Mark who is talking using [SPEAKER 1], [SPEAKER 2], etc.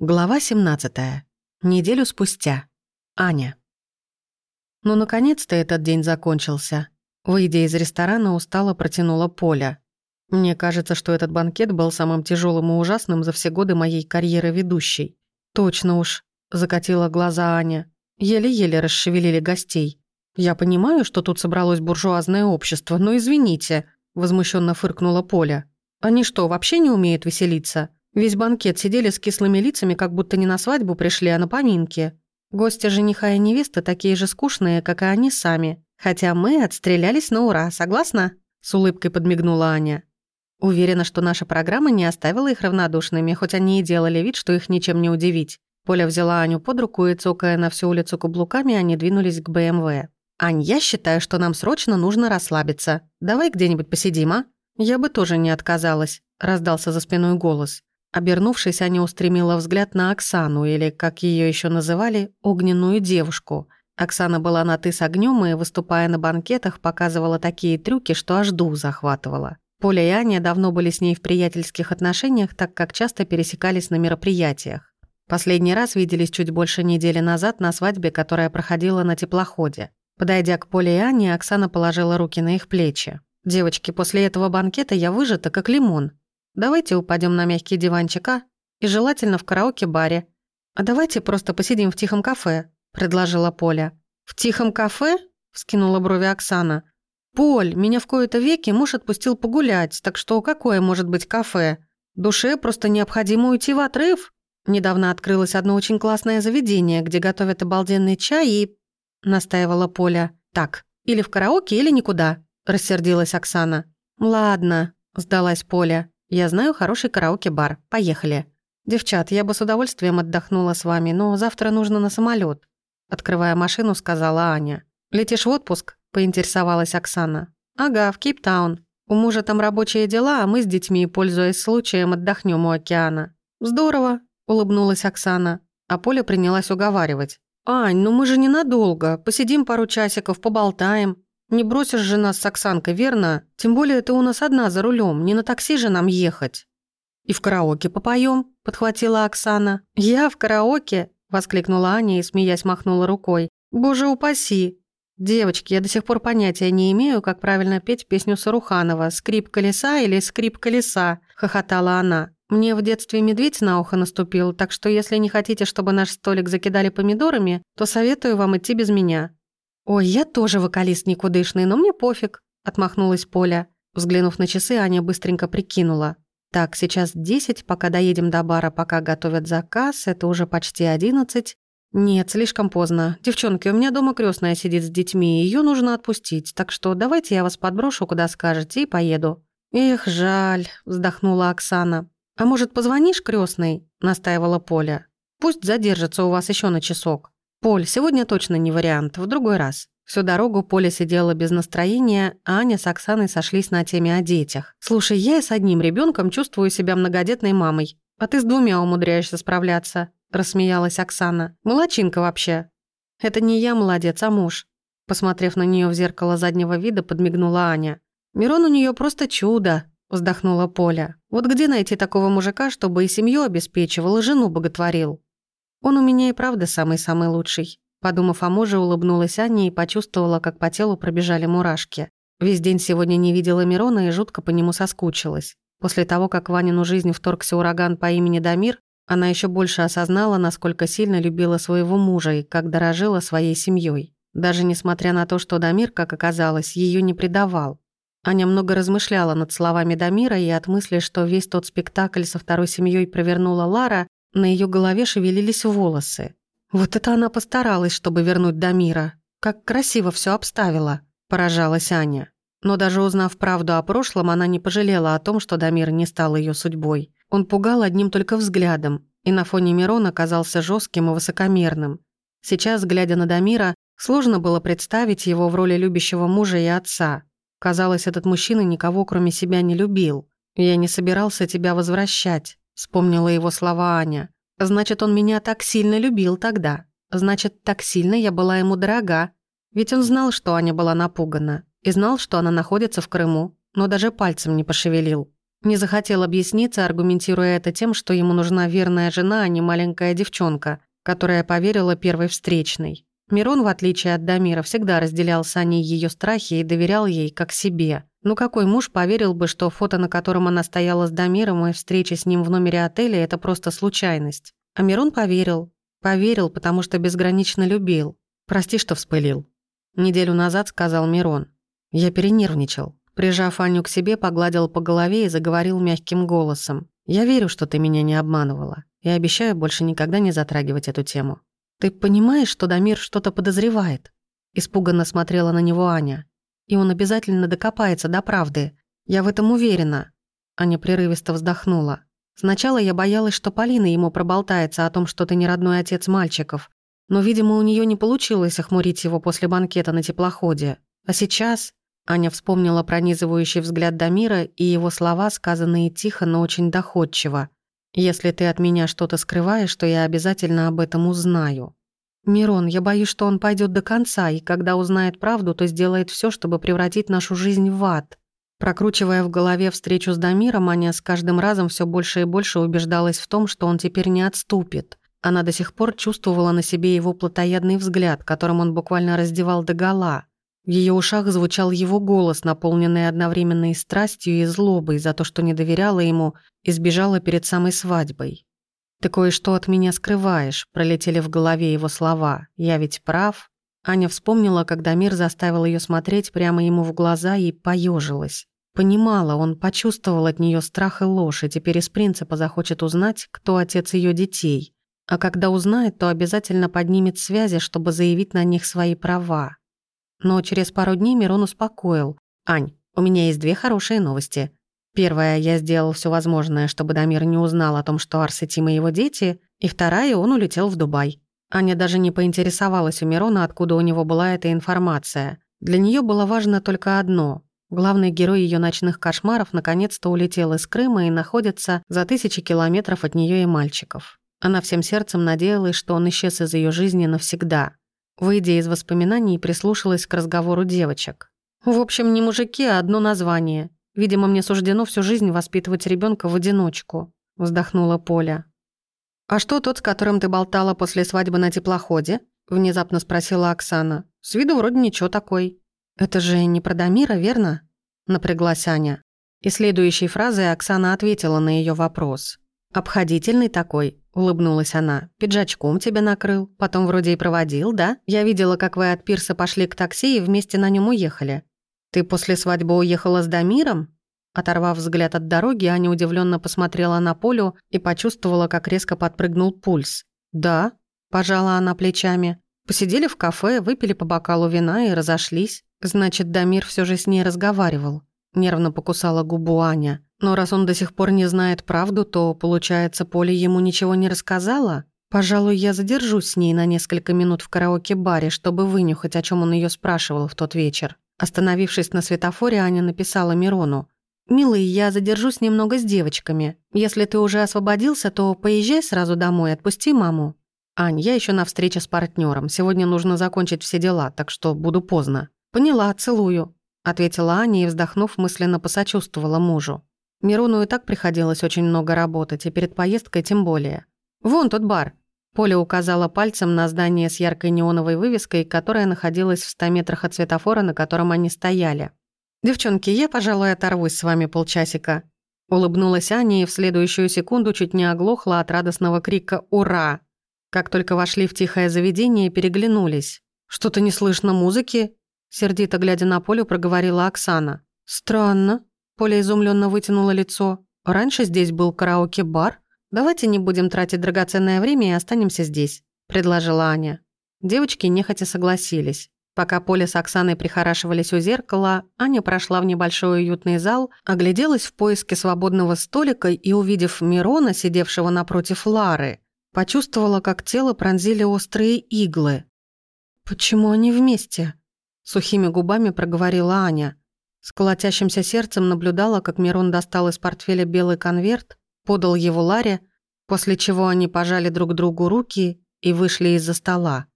[SPEAKER 1] Глава 17. Неделю спустя. Аня. Ну, наконец-то этот день закончился. Выйдя из ресторана, устало протянула Поля. Мне кажется, что этот банкет был самым тяжелым и ужасным за все годы моей карьеры ведущей. Точно уж, закатила глаза Аня. Еле-еле расшевелили гостей. Я понимаю, что тут собралось буржуазное общество, но извините, возмущенно фыркнула Поля. Они что, вообще не умеют веселиться? Весь банкет сидели с кислыми лицами, как будто не на свадьбу пришли, а на поминки. Гости жениха и невесты такие же скучные, как и они сами. Хотя мы отстрелялись на ура, согласна?» С улыбкой подмигнула Аня. Уверена, что наша программа не оставила их равнодушными, хоть они и делали вид, что их ничем не удивить. Поля взяла Аню под руку и, цокая на всю улицу каблуками, они двинулись к БМВ. «Ань, я считаю, что нам срочно нужно расслабиться. Давай где-нибудь посидим, а?» «Я бы тоже не отказалась», — раздался за спиной голос. Обернувшись, Аня устремила взгляд на Оксану, или, как ее еще называли, огненную девушку. Оксана была на «ты» с огнем и, выступая на банкетах, показывала такие трюки, что аж дух захватывала. Поля и Аня давно были с ней в приятельских отношениях, так как часто пересекались на мероприятиях. Последний раз виделись чуть больше недели назад на свадьбе, которая проходила на теплоходе. Подойдя к Поле и Ане, Оксана положила руки на их плечи. «Девочки, после этого банкета я выжата, как лимон. Давайте упадем на мягкий диванчика? И желательно в караоке-баре. А давайте просто посидим в тихом кафе», — предложила Поля. «В тихом кафе?» — вскинула брови Оксана. «Поль, меня в кои-то веки муж отпустил погулять, так что какое может быть кафе? Душе просто необходимо уйти в отрыв». Недавно открылось одно очень классное заведение, где готовят обалденный чай и... Настаивала Поля. «Так, или в караоке, или никуда», — рассердилась Оксана. «Ладно», — сдалась Поля. Я знаю хороший караоке-бар. Поехали. Девчат, я бы с удовольствием отдохнула с вами, но завтра нужно на самолет. Открывая машину, сказала Аня. «Летишь в отпуск?» – поинтересовалась Оксана. «Ага, в Кейптаун. У мужа там рабочие дела, а мы с детьми, пользуясь случаем, отдохнем у океана». «Здорово», – улыбнулась Оксана. А Поля принялась уговаривать. «Ань, ну мы же ненадолго. Посидим пару часиков, поболтаем. Не бросишь же нас с Оксанкой, верно? Тем более это у нас одна за рулем, не на такси же нам ехать». «И в караоке попоем», — подхватила Оксана. «Я в караоке?» — воскликнула Аня и, смеясь, махнула рукой. «Боже упаси! Девочки, я до сих пор понятия не имею, как правильно петь песню Саруханова «Скрип колеса» или «Скрип колеса», — хохотала она. «Мне в детстве медведь на ухо наступил, так что если не хотите, чтобы наш столик закидали помидорами, то советую вам идти без меня. «Ой, я тоже вокалист никудышный, но мне пофиг», — отмахнулась Поля. Взглянув на часы, Аня быстренько прикинула. «Так, сейчас 10, пока доедем до бара, пока готовят заказ, это уже почти 11. Нет, слишком поздно. Девчонки, у меня дома крестная сидит с детьми, ее нужно отпустить, так что давайте я вас подброшу, куда скажете, и поеду». «Эх, жаль», — вздохнула Оксана. «А может, позвонишь крестной? настаивала Поля. «Пусть задержится у вас еще на часок». «Поль, сегодня точно не вариант, в другой раз». Всю дорогу Поля сидела без настроения, а Аня с Оксаной сошлись на теме о детях. «Слушай, я и с одним ребенком чувствую себя многодетной мамой, а ты с двумя умудряешься справляться», – рассмеялась Оксана. «Молодчинка вообще». «Это не я молодец, а муж», – посмотрев на нее в зеркало заднего вида, подмигнула Аня. «Мирон у нее просто чудо», – вздохнула Поля. «Вот где найти такого мужика, чтобы и семью обеспечивал, и жену боготворил?» Он у меня и правда самый-самый лучший. Подумав о муже, улыбнулась Аня и почувствовала, как по телу пробежали мурашки. Весь день сегодня не видела Мирона и жутко по нему соскучилась. После того, как Ванину жизнь вторгся ураган по имени Дамир, она еще больше осознала, насколько сильно любила своего мужа и как дорожила своей семьей. Даже несмотря на то, что Дамир, как оказалось, ее не предавал. Аня много размышляла над словами Дамира и от мысли, что весь тот спектакль со второй семьей провернула Лара, на ее голове шевелились волосы. Вот это она постаралась, чтобы вернуть Дамира. Как красиво все обставила, поражалась Аня. Но даже узнав правду о прошлом, она не пожалела о том, что Дамир не стал ее судьбой. Он пугал одним только взглядом, и на фоне Мирона казался жестким и высокомерным. Сейчас, глядя на Дамира, сложно было представить его в роли любящего мужа и отца. Казалось, этот мужчина никого, кроме себя, не любил. «Я не собирался тебя возвращать», Вспомнила его слова Аня. «Значит, он меня так сильно любил тогда. Значит, так сильно я была ему дорога. Ведь он знал, что Аня была напугана. И знал, что она находится в Крыму. Но даже пальцем не пошевелил. Не захотел объясниться, аргументируя это тем, что ему нужна верная жена, а не маленькая девчонка, которая поверила первой встречной. Мирон, в отличие от Дамира, всегда разделял с Аней ее страхи и доверял ей как себе. Ну какой муж поверил бы, что фото, на котором она стояла с Дамиром и встреча с ним в номере отеля, это просто случайность? А Мирон поверил. Поверил, потому что безгранично любил. «Прости, что вспылил». Неделю назад сказал Мирон. Я перенервничал. Прижав Аню к себе, погладил по голове и заговорил мягким голосом. «Я верю, что ты меня не обманывала. И обещаю больше никогда не затрагивать эту тему». «Ты понимаешь, что Дамир что-то подозревает?» Испуганно смотрела на него Аня и он обязательно докопается до правды. Я в этом уверена». Аня прерывисто вздохнула. «Сначала я боялась, что Полина ему проболтается о том, что ты не родной отец мальчиков. Но, видимо, у нее не получилось охмурить его после банкета на теплоходе. А сейчас...» Аня вспомнила пронизывающий взгляд Дамира и его слова, сказанные тихо, но очень доходчиво. «Если ты от меня что-то скрываешь, то я обязательно об этом узнаю». «Мирон, я боюсь, что он пойдет до конца, и когда узнает правду, то сделает все, чтобы превратить нашу жизнь в ад». Прокручивая в голове встречу с Дамиром, Аня с каждым разом все больше и больше убеждалась в том, что он теперь не отступит. Она до сих пор чувствовала на себе его плотоядный взгляд, которым он буквально раздевал догола. В ее ушах звучал его голос, наполненный одновременно и страстью, и злобой за то, что не доверяла ему и сбежала перед самой свадьбой. «Ты кое-что от меня скрываешь», — пролетели в голове его слова. «Я ведь прав». Аня вспомнила, когда мир заставил ее смотреть прямо ему в глаза и поежилась. Понимала, он почувствовал от нее страх и ложь, и теперь из принципа захочет узнать, кто отец ее детей. А когда узнает, то обязательно поднимет связи, чтобы заявить на них свои права. Но через пару дней Мирон успокоил. «Ань, у меня есть две хорошие новости. Первое, я сделал все возможное, чтобы Дамир не узнал о том, что Арс и Тима его дети, и второе, он улетел в Дубай. Аня даже не поинтересовалась у Мирона, откуда у него была эта информация. Для нее было важно только одно. Главный герой ее ночных кошмаров наконец-то улетел из Крыма и находится за тысячи километров от нее и мальчиков. Она всем сердцем надеялась, что он исчез из ее жизни навсегда. Выйдя из воспоминаний, прислушалась к разговору девочек. «В общем, не мужики, а одно название. Видимо, мне суждено всю жизнь воспитывать ребенка в одиночку», — вздохнула Поля. «А что тот, с которым ты болтала после свадьбы на теплоходе?» — внезапно спросила Оксана. «С виду вроде ничего такой». «Это же не про Дамира, верно?» — напряглась Аня. И следующей фразой Оксана ответила на ее вопрос. «Обходительный такой», — улыбнулась она. «Пиджачком тебя накрыл, потом вроде и проводил, да? Я видела, как вы от пирса пошли к такси и вместе на нем уехали. «Ты после свадьбы уехала с Дамиром?» Оторвав взгляд от дороги, Аня удивленно посмотрела на Полю и почувствовала, как резко подпрыгнул пульс. «Да», – пожала она плечами. «Посидели в кафе, выпили по бокалу вина и разошлись. Значит, Дамир все же с ней разговаривал». Нервно покусала губу Аня. «Но раз он до сих пор не знает правду, то, получается, Поля ему ничего не рассказала? Пожалуй, я задержусь с ней на несколько минут в караоке-баре, чтобы вынюхать, о чем он ее спрашивал в тот вечер». Остановившись на светофоре, Аня написала Мирону. «Милый, я задержусь немного с девочками. Если ты уже освободился, то поезжай сразу домой, отпусти маму». «Ань, я еще на встрече с партнером. Сегодня нужно закончить все дела, так что буду поздно». «Поняла, целую», — ответила Аня и, вздохнув, мысленно посочувствовала мужу. Мирону и так приходилось очень много работать, и перед поездкой тем более. «Вон тот бар», Поля указала пальцем на здание с яркой неоновой вывеской, которая находилась в ста метрах от светофора, на котором они стояли. «Девчонки, я, пожалуй, оторвусь с вами полчасика». Улыбнулась Аня и в следующую секунду чуть не оглохла от радостного крика «Ура!». Как только вошли в тихое заведение, переглянулись. «Что-то не слышно музыки?» Сердито глядя на Полю, проговорила Оксана. «Странно». Поля изумленно вытянула лицо. «Раньше здесь был караоке-бар?» «Давайте не будем тратить драгоценное время и останемся здесь», — предложила Аня. Девочки нехотя согласились. Пока Поля с Оксаной прихорашивались у зеркала, Аня прошла в небольшой уютный зал, огляделась в поиске свободного столика и, увидев Мирона, сидевшего напротив Лары, почувствовала, как тело пронзили острые иглы. «Почему они вместе?» — сухими губами проговорила Аня. С колотящимся сердцем наблюдала, как Мирон достал из портфеля белый конверт, подал его Ларе, после чего они пожали друг другу руки и вышли из-за стола.